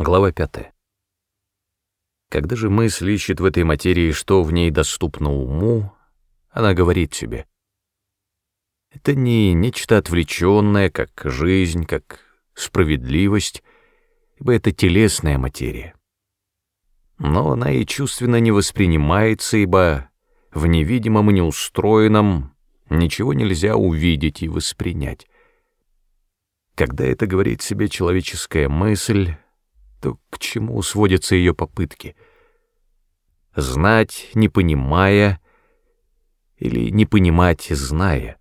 Глава 5. Когда же мысль ищет в этой материи, что в ней доступно уму, она говорит себе. Это не нечто отвлеченное, как жизнь, как справедливость, ибо это телесная материя. Но она и чувственно не воспринимается, ибо в невидимом и неустроенном ничего нельзя увидеть и воспринять. Когда это говорит себе человеческая мысль, то к чему сводятся ее попытки? Знать, не понимая, или не понимать, зная?